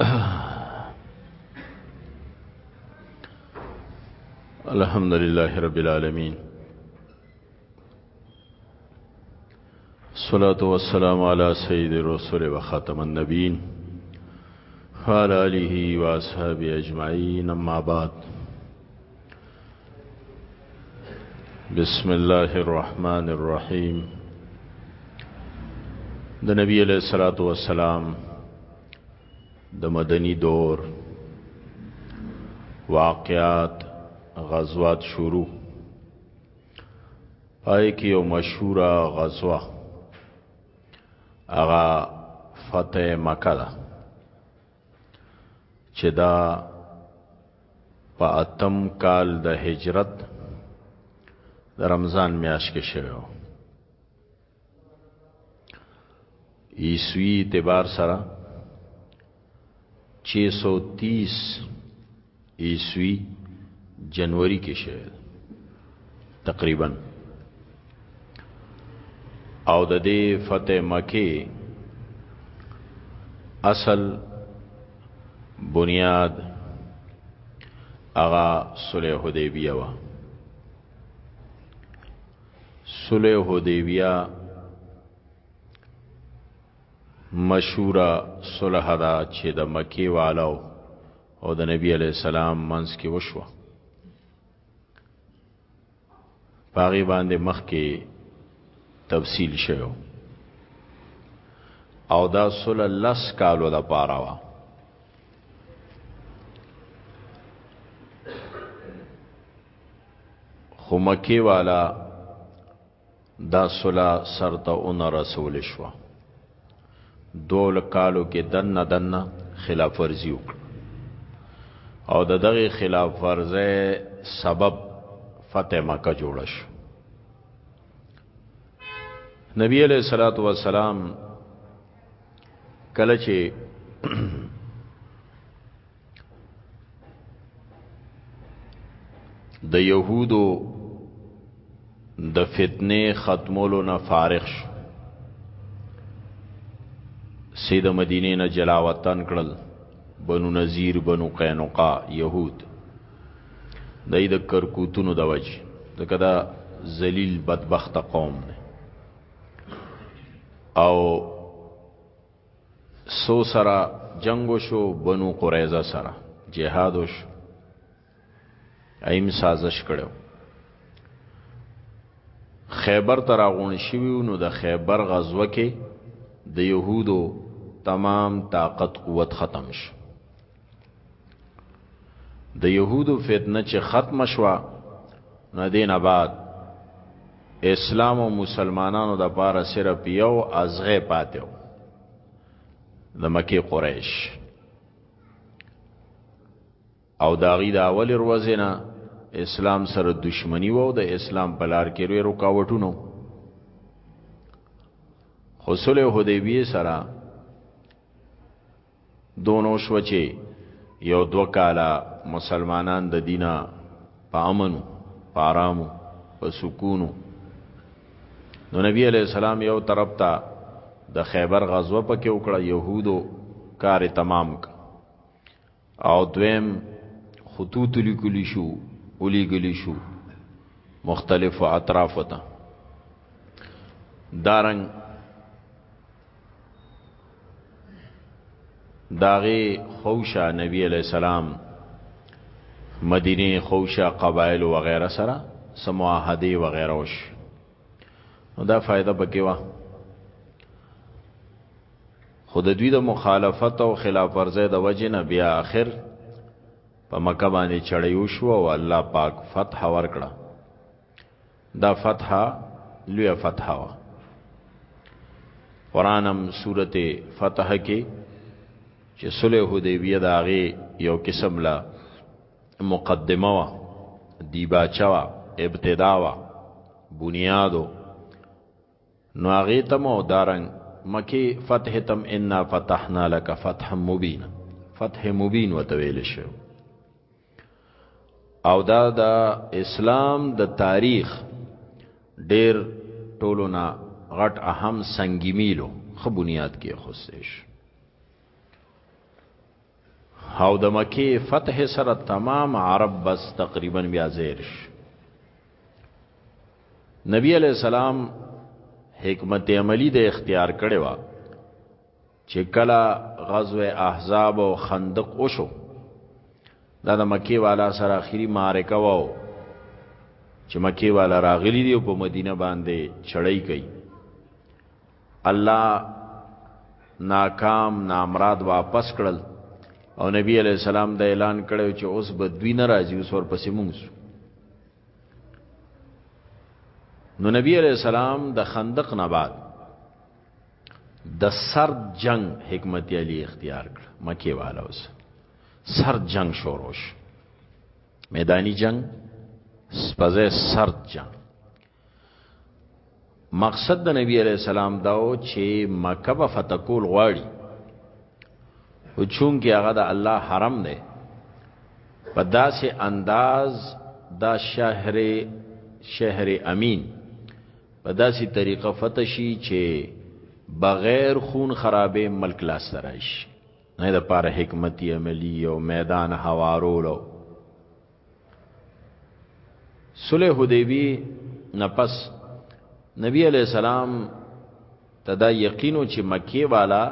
آه. الحمد لله رب العالمين صلاة والسلام على سید الرسول و خاتم النبین وعلى آله و اصحابه اجمعین اما بعد بسم الله الرحمن الرحیم د نبی علیہ الصلات والسلام د مدنی دور واقعات غزوات شروع پای کې یو مشهور غزوه هغه فتح مکه ده چې دا په اتم کال د هجرت د رمضان میاش کې شوی عیسوی اعتبار سره 630 عیسوی جنوری کې شوه تقریبا او د دې فتح مکه اصل بنیاد اغا صلح حدیبیه وا صلح حدیبیه مشهوره صلح دا چې د مکی والو او د نبی علی السلام منځ کې وشو پاغي باندې مخ کې تفصیل شوی او دا سل لس کالو د پاره وا خو مکی والا دا سلا سرته اون رسول شوا دول کالو کې دنه دنه خلاف ورزی وکړ او د دغه خلاف ورزه سبب فتح مکه جوړ شو نبی علیہ الصلوۃ والسلام کله چې د يهودو د فتنې ختمولو نه فارغ شو سید مدینه نه جلا وطن کړل بنو نذیر بنو قینقا يهود دای د کرکوتونو د وجه دغه دا ذلیل بدبخت قوم نه او سو سره جنگ وشو بنو قریظه سره جهاد وشو ایم سازش کړو خیبر تر غون شویو نو د خیبر غزوه کې د يهودو تمام طاقت قوت ختم شو د يهودو فتنه چې ختم شوه نو دین آباد اسلام او مسلمانانو د پاره صرف یو ازغه پاتیو د مکی قریش او داغي د اول ورځې نه اسلام سره دشمنی وو د اسلام په لار کې لوی رکاوټونو خو صلح حدیبیه سره دونه وشوه چې یو دوه کاله مسلمانان د دینه په امن وو، په ارام وو، په سکون وو. نو نبی علیه السلام یو طرف ته د خیبر غزوه پکې وکړه، یهودو کار تمام ک او دویم خطوط لیکلی شو ولیګلی شو مختلفو اطرافو ته دارنګ داغه خوشا نبی علیہ السلام مدینه خوشا قبایل و غیره سره سمواهده و غیره وش نو دا فائدہ بکی وا خود دوی د مخالفت او خلاف ورزه د وجه نه بیا اخر په مکه باندې چړیو شو او الله پاک فتح ورکړه دا فتحه لوی فتحه وا قرانم سورته فتح کې چې صلح حدیبیه دا غي یو قسم لا مقدمه وا دیباچا وا ابتدا وا بنیادو نو هغه تم او دارنګ مکی فتح تم انا فتحنا لك فتح مبین فتح مبین وتویل شو او دا د اسلام د تاریخ ډیر ټولونه غټ اهم سنگی میلو خو بنیاد کې خوستېش او د مکه فتح سره تمام عرب بس تقریبا بیا زیرش نبی علیہ السلام حکمت عملی د اختیار کړي وا چې کله غزوه احزاب او خندق وشو دا د مکی والا سره اخیری معرکه وو چې مکی والا راغلی دی او په مدینه باندې چړای کوي الله ناکام نامراد واپس کړل او نبی علی السلام د اعلان کړو چې اوس به دوی نه راځي اوس ورپسې مونږ نو نبی علیہ السلام د خندق نه بعد د سرد جنگ حکمت علی اختیار کړ مکی والا اوس سرد جنگ شوروش میدانی جنگ سپزه سرد جنگ مقصد د نبی علی السلام داو چې مکه به فتح کول غواړي او چون کې هغه د الله حرم دی په داسې انداز دا شهر شهر امین په داسې طریقه فتح شي چې بغیر خون خرابې ملک لاس سره شي نه د پاره حکمتي عملی او میدان هوارولو صلح حدیبی نفس نبی علیہ السلام ته دا یقین و چې مکې والا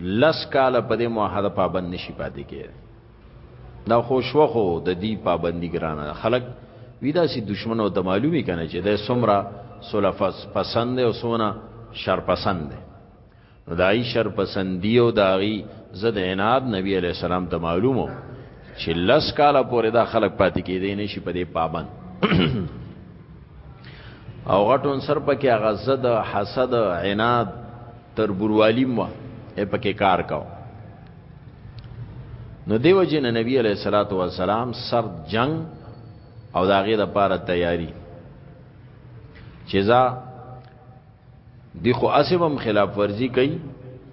لس کاله په دې معاهده پابند نشي پاتې کېدی دا خو شوه خو د دې پابندي ګرانه خلک وي داسې دشمن او د معلومي کنه چې د سمرا سلفس پسند او سونه شر پسند دی نو د ای شر پسندی او د اغي زد عناد نبی علی السلام ته معلومو چې لس کاله پورې دا خلک پاتې کېدې نشي په دې پابند او غټون سر پکې هغه زد حسد عناد تر بروالی مو پکې کار کاو نو دیو جن نبی علیہ الصلات والسلام سر جنگ او داغه د پاره تیاری چې ځا دی خو اسبم خلاف ورزی کوي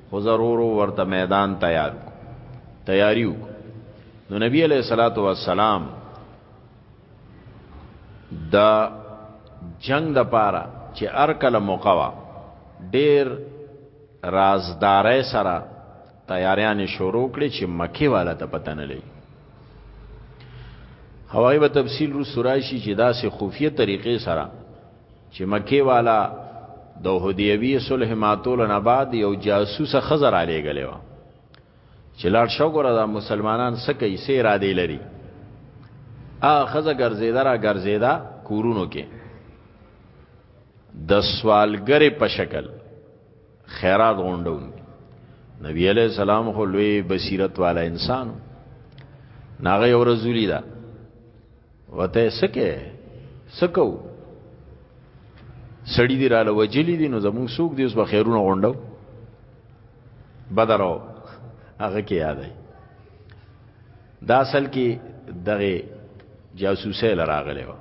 خو ضرورو ورته میدان تیار تیاریو نو نبی علیہ الصلات والسلام د جنگ د پاره چې ار کله موقع وا ډیر رازدارې سره تیاریانې شروع کړې چې مکی والا ته پته نه لګي هوايي به تفصیل رو سرایشي چې داسې خفیه طریقې سره چې مکی والا د هدیوی صلح ماتول نه بعد یو جاسوس خزر علی غلې و چې لاړ شو ګره دا مسلمانان څه کوي څه اراده لري هغه خزه ګرځیدا را ګرځیدا کورونو کې د سوالګری په شکل خیرات غونډون نبی علیہ السلام خو لوی بصیرت والا انسان ناغه یو رسولی دا وته سکه سکو سړی دی را لوجلی دی نو زمون سوق دی اوس بخیرونه غونډو بدر او هغه کې یادای دا اصل کې دغه جاسوسه لراغله و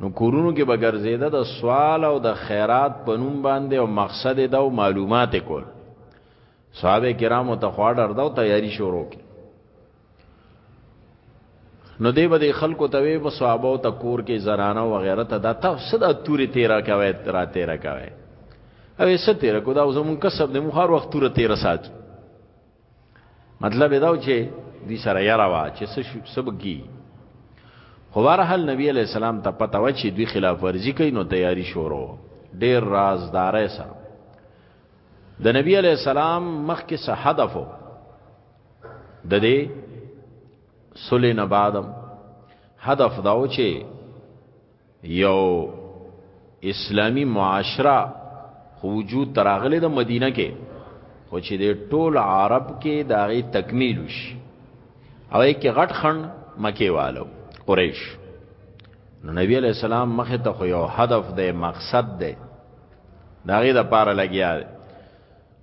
نو کورونو کې بغیر زیاده د سوال او د خیرات په نوم باندې او مقصد دا او معلومات کول صحابه کرامو ته خواړه ارداو تیاری شروع کړي نو دی به د خلکو ته وی په صحابه او تکور کې زنانه او غیره ته دا تاسو د توري تیرا کوي ترا تیرا کوي او یې ست تیرا کو دا زمون کسب د مخار وخت تور تیرا سات مطلب دا و چې دې سره یاره وا چې سبګي خو بهرحال نبی علی السلام ته پته و چې دوی خلاف ورزي کوي نو تیاری شروع ډیر رازدارې سره د نبی علی السلام مخ کې څه هدف وو د دې سولې نه بعدم هدف دا و چې یو اسلامی معاشره خو وجود تراغله د مدینه کې خو چې د ټول عرب کې داغي تکمیل وشي او کې غټ خن مکه والو قریش نو نبی علیہ السلام مخه ته خو یو هدف دی مقصد دی داغي د پاره لګیا دی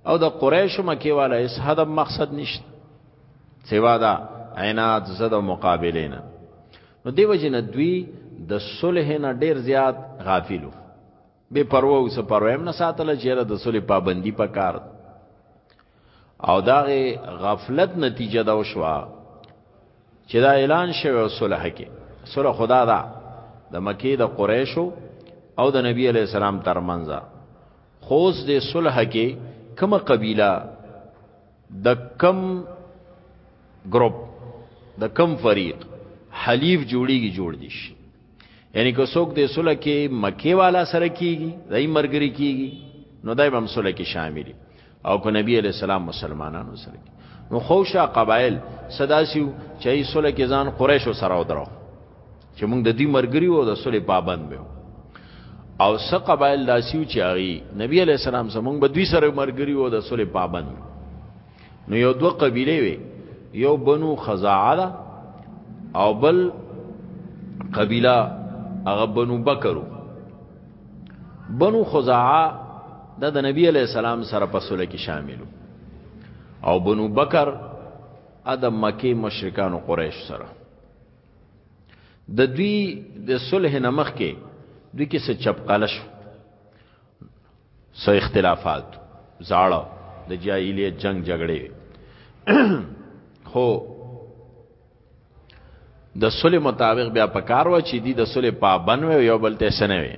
او د قریش مکی والا اس حد مقصد نشته سوا دا عناد زد او مقابله نه نو دیو جن دوی د صلح نه ډیر زیات غافلو بے پروا اوس پروایم نه ساتل چیرې د صلح پابندی پکار او داغه غفلت نتیجه دا وشوا چې دا اعلان شوی او صلح کې صلح خدا دا د مکی د قریشو او د نبی علی السلام ترمنځ خوز د صلح کې کومه قبيله د کم ګروپ د کم فريق حلیف جوړیږي جوړ دي شي یعنی که څوک د صلح کې مکه والا سره کیږي دای مرګري کیږي نو دای هم صلح کې شامل او کو نبی علی السلام مسلمانانو سره کی. نو خوشا قبایل صداسیو چې صلح کې ځان قریش سره ودرو چې موږ د دوی مرګري وو د سولې پابند به او څه قبایل داسیو چې هغه نبی علی السلام زمونږ به دوی سره مرګري وو د سولې پابند نو یو دوه قبیله وي یو بنو خزاعه او بل قبیله هغه بنو بکرو بنو خزاعه دا د نبی علی السلام سره په سولې کې شاملو او بنو بکر ادم مکی مشرکان او قریش سره د دوی د صلح نمخ کې دوی کې څه چپقلش څه اختلافات زاړه د جاهلیت جنگ جګړې خو د صلح مطابق بیا پکار و چې دی د صلح پابند و یو بل ته سنه وي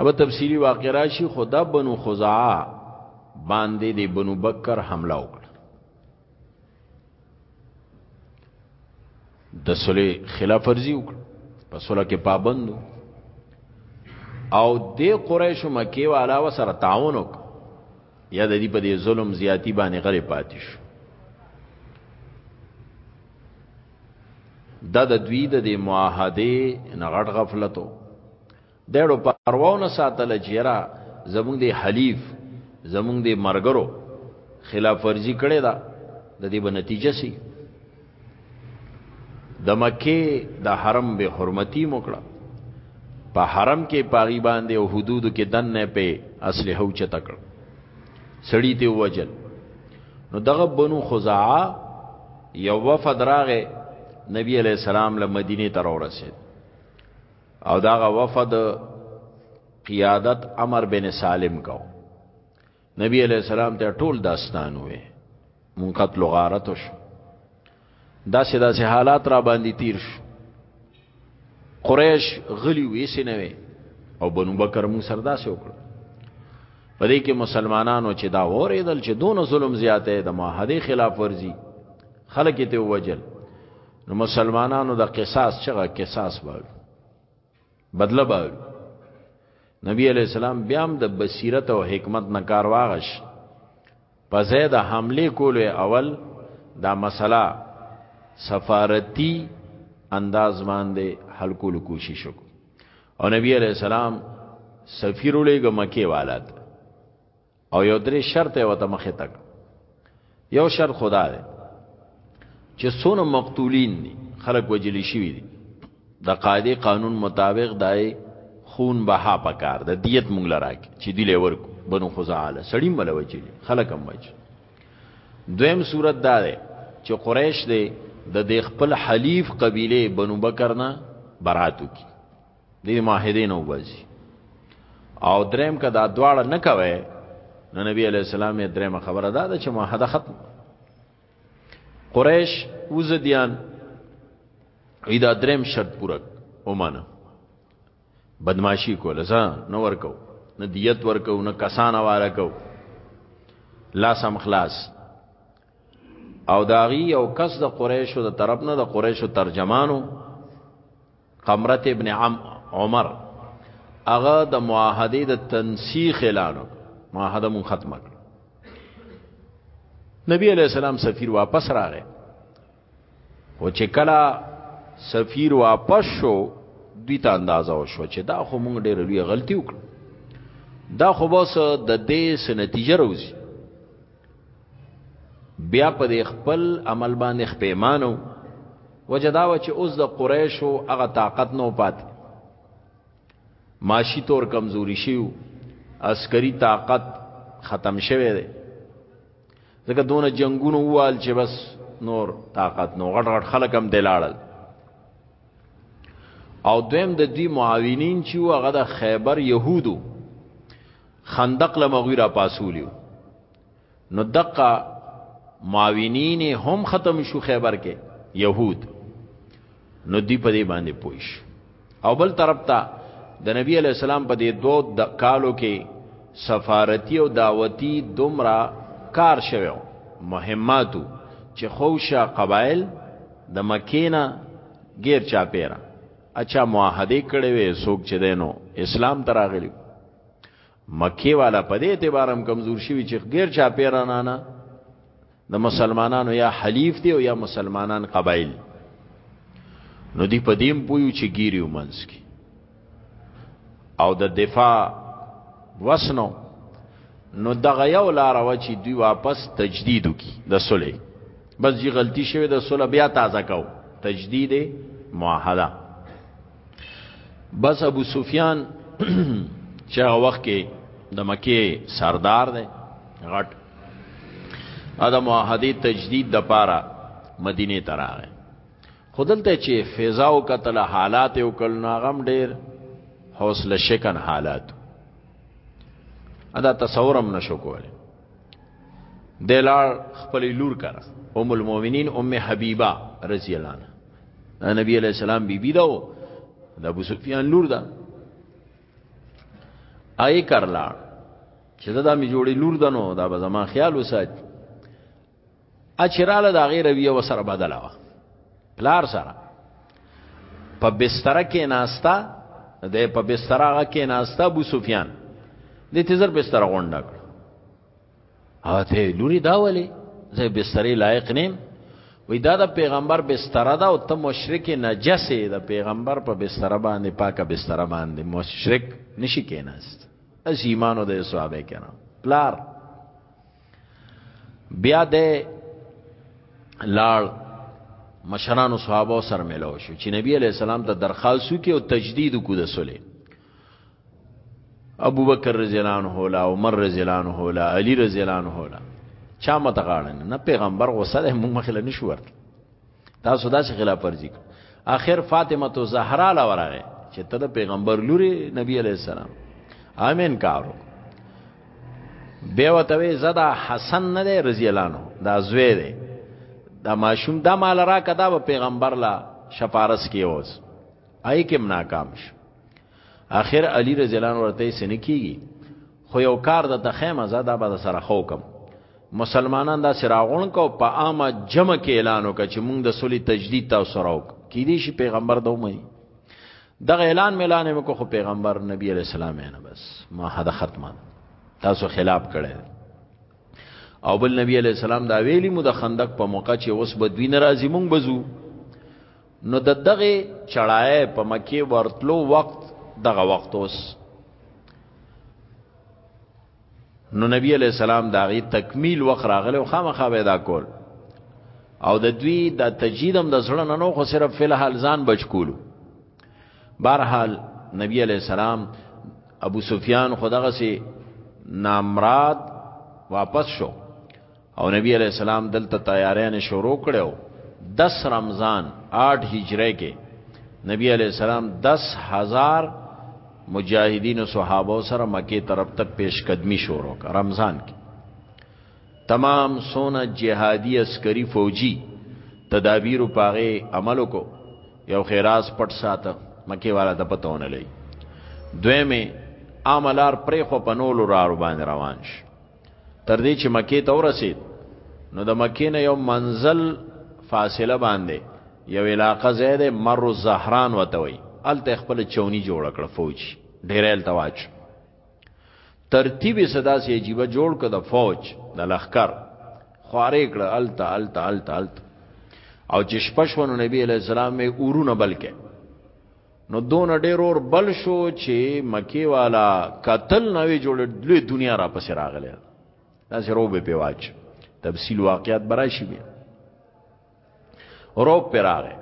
اب تفصیلی واقع راشي خدا بنو خزاعه باندې د بنو بکر حمله وکړه د صلح خلاف ورزي وکړ په صلح کې پابند او د قریش مکه او علاوه سره تعاون وک یا د دې په دې ظلم زیاتی باندې غلې پاتې شو دا د دوی د معاهده نغړ غفلتو دړو پرواونه ساتل چیرې زمونږ دی حلیف زمونږ دی مرګرو خلاف ورزي کړي دا د دې به نتیجه سي د مکه د حرم به حرمتي موکړه په حرم کې پاغي باندې او حدود کې دنه په اصله او چتکړ سړی ته وجل نو دغه بنو خزاعه یو وفد راغې نبی علیہ السلام له مدینه تر ورسید او داغه وفد قیادت عمر بن سالم کو نبی علیہ السلام ته ټول داستان وې مون قتل غارت شو دا سه داسې حالات را باندې تیر شو قریش غلی وې سینوي او بنو بکر مون سردا سه وکړ پدې کې مسلمانانو چې دا وریدل چې دون ظلم زیاته د معاهده خلاف ورزي خلک ته وجل نو مسلمانانو د قصاص چغه قصاص باوي بدله باوي نبی علی السلام بیا هم د بصیرت او حکمت نه کار واغش په زید حمله کولو اول دا مسله سفارتی انداز باندې حل کولو کوشش وکړ او نبی علی السلام سفیر ولېګ مکه والات او یو درې شرط یې وته مخې تک یو شرط خدا دی چې څونه مقتولین دي خلک وجلی شوی دي د قاعده قانون مطابق دای خون بها پکار د دیت مونږ لراک چې دی لور بنو خزاله سړی مل وجلی خلک هم وجه دویم صورت دا ده چې قریش دی د د خپل حلیف قبیله بنو بکر نه براتو کی دې معاهده نه وباسي او دریم که دا دواړه نه کوي نو نبی علی السلام یې دریم خبره دا ده چې معاهده ختم قریش وزدیان ایدا دریم شرط پوره ومانه بدمعشی کوله ځا نو ورکو نه دیت ورکو نه کسان واره کو لا سم خلاص او داغي او کس د قریشو د طرف نه د قریشو ترجمانو قمرت ابن عم عمر هغه د معاهده د تنسیخ اعلان معاهده مون ختمه نبی علیہ السلام سفیر واپس راغی او چې کله سفیر واپس شو دوی ته اندازه وشو چې دا خو موږ ډېر لوی غلطي وکړه دا خو بس د دې سه نتیجه راوځي بیا په خپل عمل باندې خپېمانو وجداوه چې اوس د قریشو هغه طاقت نو پات معاشي تور کمزوري شیو عسکري طاقت ختم شوه دی ځکه دونه جنگونو وال چې بس نور طاقت نو غټ غټ خلک هم دلاړل او دویم د دوی معاونین چې هغه د خیبر يهودو خندق لمغویرا پاسولیو نو دقه معاونین هم ختم شو خیبر کې يهود نو دی په دې باندې پوښ او بل طرف ته د نبی علی السلام په دې دوه د کالو کې سفارتی او دعوتی دومره کار شوه مهماتو چې خوشه قبایل د مکینا غیر چا پیرا اچھا معاهده کړي وي سوک چې دینو اسلام تراغلی مکی والا په دې اعتبار هم کمزور شوی چې غیر چا پیرانانه د مسلمانانو یا حلیف دی او یا مسلمانان قبایل نو دی په دیم پویو چې ګیری ومنس کی او د دفاع وسنو نو دغه یو لار و چې دوی واپس تجدید وکي د صلح بس جی غلطی شوه د صلح بیا تازه کو تجدید معاهده بس ابو سفیان چې هغه وخت کې د مکه سردار دی غټ ادا معاهده تجدید د پاره مدینه ته راغی خودلته چې فضا او قتل حالات او کل ناغم ډیر حوصله شکن حالات ادا تصورم نشو کوله دلار خپل لور کرا ام المؤمنین ام حبیبه رضی الله عنها نبی علیہ السلام بی بی دا و دا ابو سفیان لور دا آئی کرلا چې دا می جوړی لور دا نو دا به زما خیال وسات اچراله دا غیر رویه وسره بدلا و پلار سره په بستر کې ناستا د په بستر هغه کې ناستا ابو سفیان د تیزر بستر غونډه کړ هاته لوري دا ولي زه بسترې لایق نیم وی دا د پیغمبر بستر ده او ته مشرک نجسه د پیغمبر په بستر باندې پاکه بستر باندې مشرک نشی کیناست اس ایمانو د صحابه کرام پلار بیا د لاړ مشرانو صحابه سره ملو شو چې نبی علی السلام ته درخواست وکي او تجدید کو د صلح ابو بکر رضی الله عنه لا عمر رضی الله عنه لا علی رضی الله عنه لا چا مت غاړن نه پیغمبر غوسه ده موږ مخله نشو ورت تاسو داسې خلاف ورزي اخر فاطمه تو زهرا لا ورغه چې ته د پیغمبر لوري نبی علی السلام امین کارو بیا وتوی زدا حسن نه دی رضی الله عنه دا زوی دی دا ماشوم دا مال را کدا پیغمبر لا شفارس کیوز آی کم ناکام شو اخر علی رضی الله عنه ورته سن کیږي خو یو کار د تخیمه زاده به سره خو کم مسلمانان دا سراغون کو په عامه جمع کې اعلان وکړي چې موږ د سولې تجدید تاسو سره وک کې دي شي پیغمبر دوه مې دغه اعلان ملانه مې کو خو پیغمبر نبی علی السلام نه بس ما حد ختمه تاسو خلاف کړي او بل نبی علی السلام دا ویلی مو د خندق په موقع چې اوس به دوی ناراضي مونږ بزو نو د دغه چړای په مکی ورتلو وخت دغه وخت اوس نو نبی علیہ السلام دا غي تکمیل وخت راغله او خامخا پیدا کول او د دوی د تجیدم د زړه نه نو خو صرف فل حال ځان بچ کولو بهرحال نبی علیہ السلام ابو سفیان خدغه سي نامراد واپس شو او نبی علیہ السلام دلته تیارین شروع کړو 10 رمضان 8 هجری کې نبی علیہ السلام 10000 مجاهدین او صحابه سره مکه طرف ته پیش قدمی شروع کړ رمضان کې تمام سونه جهادي عسکري فوجي تدابیر او پاغه عمل کو یو خیراس پټ ساته مکه والا د پتهونه لې دویمه عاملار پرې خو پنول را روان روان شي تر دې چې مکې ته ورسید نو د مکې نه یو منزل فاصله باندې یو علاقه زید مر الزهران وته وي الته خپل چونی جوړ کړ فوج ډیرل تواچ ترتیب صدا سی عجیب جوړ کړ د فوج د لخر خوارې کړ الته الته الته الته او چې شپشونو نبی علیہ السلام می اورونه بلکې نو دون ډیر اور بل شو چې مکی والا قتل نوې جوړ لوی دنیا را پسې راغله دا سره وبې پیواچ تفصیل واقعیت براشي بیا روب پر راغې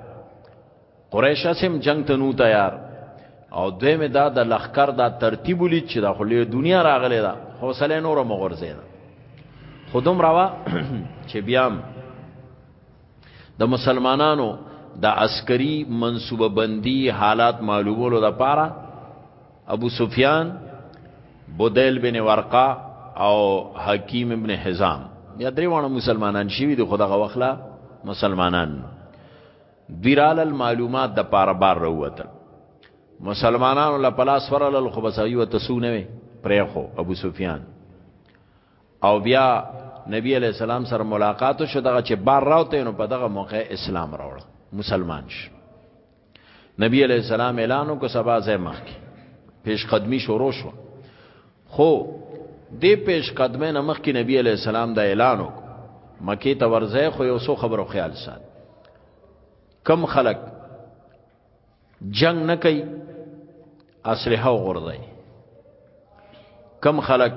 قریش سم جنگ ته نو تیار او دوی می دا د لخر دا ترتیب ولید چې د خلې دنیا راغله دا حوصله نور مغرزه ده خودم راوا چې بیام د مسلمانانو د عسکري منصوبه بندي حالات معلومولو د پاره ابو سفیان بودیل بن ورقا او حکیم ابن حزام یا درې وانه مسلمانان شوی د خدغه وخلا مسلمانان دیرال المعلومات د پاره بار وروته مسلمانانو له پلاس ورل خو بسایو تسونه پرې خو ابو سفیان او بیا نبی علی السلام سره ملاقات شو دغه چې بار راوته نو په دغه موقع اسلام راوړ مسلمان شو نبی علی السلام اعلان وکړ سبا زې مخ کې پیش قدمی شروع شو خو دې پیش قدمه نه مخ کې نبی علی السلام دا اعلان وکړ مکی ته ورځه خو یو څو خبرو خیال سات کم خلک جنگ نه کوي اسلحه وغورځي کم خلک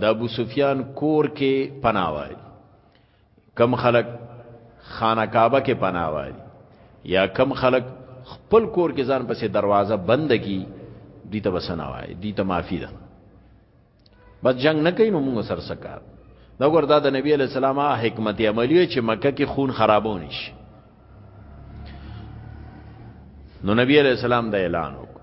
د ابو سفیان کور کې پناه وای کم خلک خانه کعبه کې پناه وای یا کم خلک خپل کور کې ځان پسې دروازه بند کی دي ته بسنه وای دي ته معافي ده بس جنگ نه کین موږ سر سکار دا ګور دا د نبی علی السلام حکمت عملی چې مکه کې خون خرابونه شي نو نبی علی السلام دا اعلان وکړ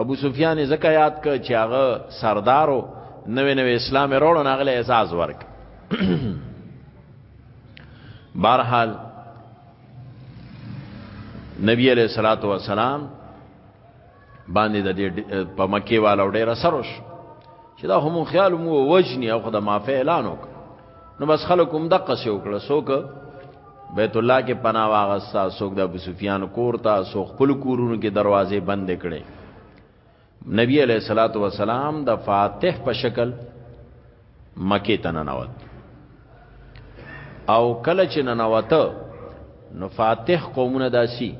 ابو سفیان زکه یاد ک چې هغه سردارو نوې نوې اسلام وروړو ناغله اعزاز ورک بهرحال نبی علیہ الصلوۃ والسلام باندې د دې په مکی والو ډیر اثر وش چې دا هم خیال مو وجنی او خدای معافی اعلان وک نو بس خلک هم د قصې وکړه سوک بیت الله کې پناه واغستا سوک د ابو سفیان کور ته سو خپل کورونو کې دروازې بند کړي نبی علیہ الصلوۃ والسلام د فاتح په شکل مکه ته ننوت او کله چې ننوت نو فاتح قومونه داسي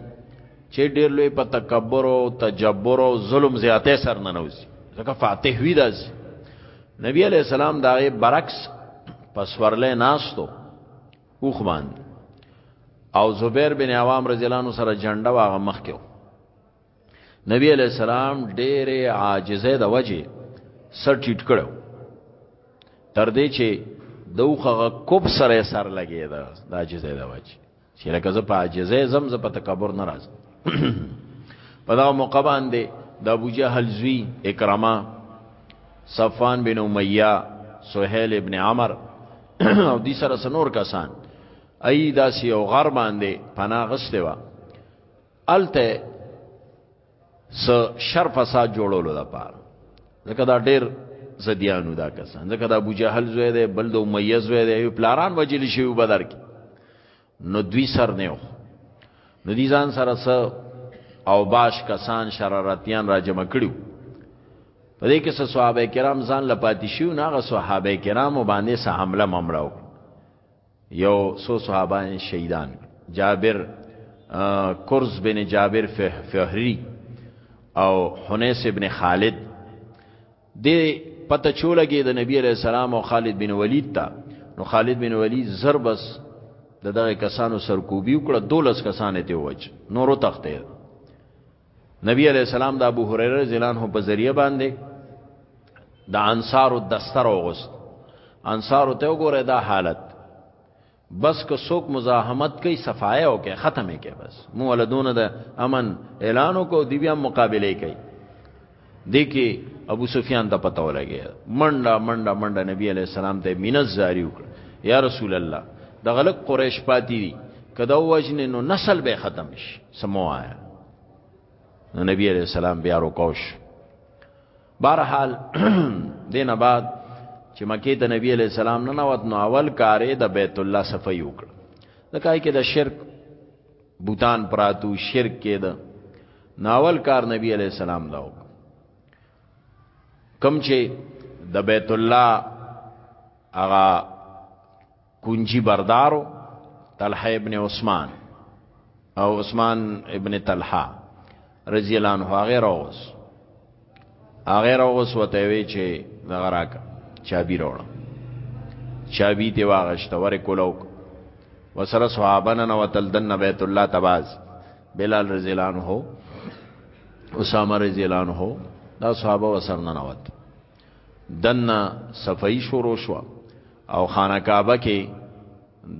چه ډیر لوی په تکبر او تجبر او ظلم زیاته سر نه نوځي ځکه فاتح وی داسي نبی علی السلام دا برعکس پسورلې ناستو اوخ باندې او زبیر بن عوام رضی الله عنه سره جنډه واغه مخ کېو نبی علی السلام ډېر عاجزه د وجه سر ټیټ کړو تر دې چې دوخه کوب سره سر لګیدا د عاجزه د وجه چې لکه زه په عاجزه زم زه په تکبر نه راځم په دا موقع باندې د ابو جهل زوی اکرامه صفان بن امیہ سہیل ابن عمر او دي سره سنور کسان ای داسې یو غر باندې پناه غسته و الته س شر فساد جوړولو لپاره ځکه دا ډیر زدیانو دا کسان ځکه دا ابو جهل زوی دی بل د امیه زوی دی پلاران وجلی شي بدر کې نو دوی سر نه و نو دي ځان سره س او باش کسان شرارتیان را جمع کړیو په دې کې صحابه کرام ځان لپاتې شو نه غ صحابه کرام باندې سه حمله ممړو یو سو صحابه شهیدان جابر کرز بن جابر فهری او حنیس ابن خالد د پته چولګي د نبی علی السلام او خالد بن ولید ته نو خالد بن ولید زربس د دغه کسانو سرکوبي وکړه دولس کسان ته وچ نورو تخته نبی علیہ السلام د ابو هريره رضی الله عنه په ذریعہ باندې د انصارو دستر اوغست انصارو ته وګوره دا حالت بس که څوک مزاحمت کوي صفایه او کې ختمه کې بس مو ولدون د امن اعلان کو دی بیا مقابله کوي دې کې ابو سفیان ته پته ولګی منډه منډه منډه نبی علی السلام ته مینه زاری وکړه یا رسول الله د غلق قریش پاتې دي کدا وجنه نو نسل به ختم شي سموایا نو نبی علی السلام بیا رکوش بهرحال دینه بعد چې مکه ته نبی علی السلام نه نوت نو اول کارې د بیت الله صفه یو کړ د کای کې د شرک بوتان پراتو شرک کېده ناول کار نبی علی السلام دا وک کم چې د بیت الله هغه کنجی بردارو طلحه ابن عثمان او عثمان ابن طلحه رضی الله عنه هغه راوس هغه راوس وته وی چې دغه راکا چابي راوړه چابي دی واغشته ور کولوک وسره صحابه نه وتل دن بیت الله تباز بلال رضی الله عنه اسامه رضی الله عنه دا صحابه وسره نه وت دن صفای شروع شو او خانه کعبه کې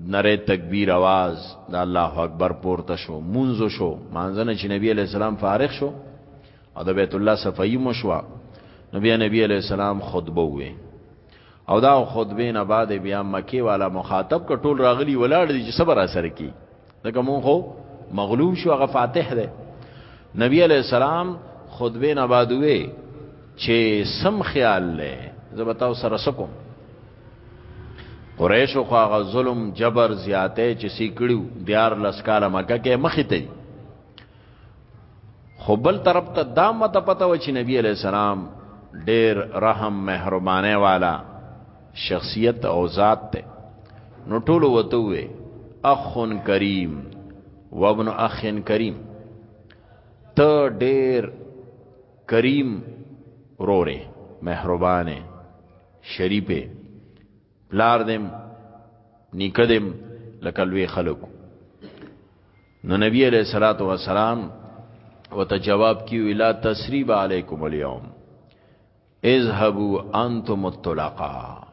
نره تکبیر आवाज د الله اکبر پورته شو منځ شو مانځنه چې نبی علی السلام فارغ شو او د بیت الله صفائی مشوا نبی نبی علیہ السلام خطبه وې او دا خطبه نه بعد بیا مکی والا مخاطب ک ټول راغلی ولاړ دي چې صبر اثر کی دغه مون خو مغلوب شو هغه فاتح دی نبی علیہ السلام خطبه نه بعد وې چې سم خیال لې زبتاو سره سکو قریش خو هغه ظلم جبر زیاته چې سی کړیو دیار لسکاله مکه کې مخې ته خو بل طرف ته دا مته پته و چې نبی علیہ السلام ډیر رحم مهربانه والا شخصیت او ذات ته نو ټول وته وې اخن کریم و ابن اخن کریم ته ډیر کریم روره مهربانه شریفه پلار دیم نیکه دیم لکه لوی خلکو نو نبی علیہ الصلات والسلام وته جواب کیو الا تسریب علیکم اليوم اذهبوا انتم الطلقاء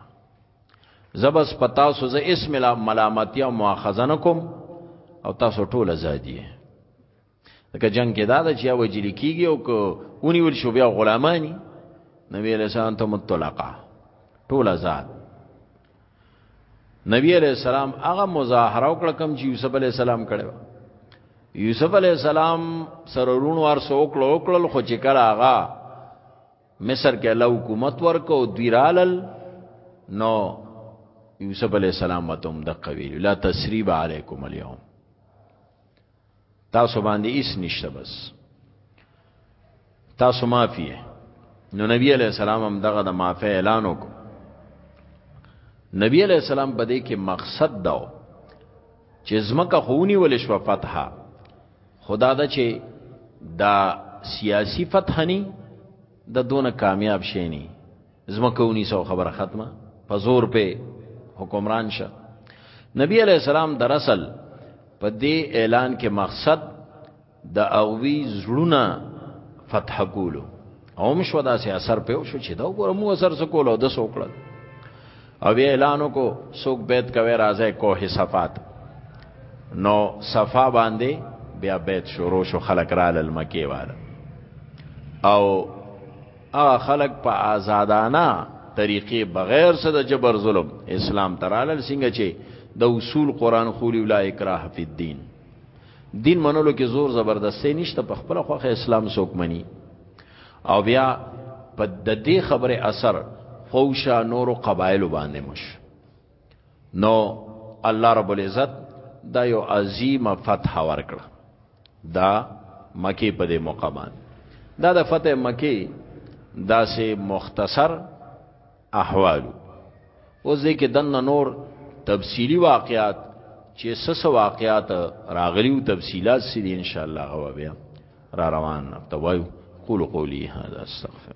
زبس پتا سو ز اسم ملامتیا مؤاخذه نکم او تاسو ټول ازادی که جنگ کې دا د چیا وجلی کیږي او کو اونی ول شو بیا غلامانی نبی علیہ السلام ته متلقا ټول آزاد نبی علیہ السلام هغه مظاهره وکړه کوم چې یوسف علیہ السلام کړو یوسف علیہ السلام سرورون وار سو وکړو وکړل خو چې کړه هغه مصر کې له حکومت ورکو دیرالل نو یوسف علیہ السلام وتم د قویل لا تسریب علیکم اليوم تاسو باندې هیڅ نشته بس تاسو معافیه نو نبی علیہ السلام هم دغه د معافی اعلان وکړ نبی علیہ السلام په دې کې مقصد داو چې زمکه خونی ول شو فتحه خدا دا چې دا سیاسی فتح نی د دونه کامیاب شینی ځمکه ونیسه خبره ختمه په زور په حکمران شه نبی علی السلام در اصل په دې اعلان کې مقصد د اووی زړونه فتح کولو او مشو داسې اثر په شو چې دا وګوره مو اثر څه کولو د سوکړل او بیا اعلان کو سوک بیت کوي راځي کوه صفات نو صفا باندې بیا بیت شروع شو خلق را لمکی واله او هغه خلک په آزادانه طریقې بغیر څه د جبر ظلم اسلام ترالل څنګه چې د اصول قران خولی ولا اکراه فی الدین دین منلو کې زور زبردستی نشته په خپل خوخه اسلام سوک منی او بیا په د دې خبره اثر فوشا نور قبایل باندې مش نو الله رب العزت دا یو عظیمه فتح ورکړه دا مکی په دې موقع باندې دا د فتح مکی دا سه مختصر احوال او ځکه دنه نور تفصیلی واقعات چې سس واقعات راغلی او تفصيلات سې دي ان شاء الله غو بیا را روان ته وایو قول قولی هذا استغفر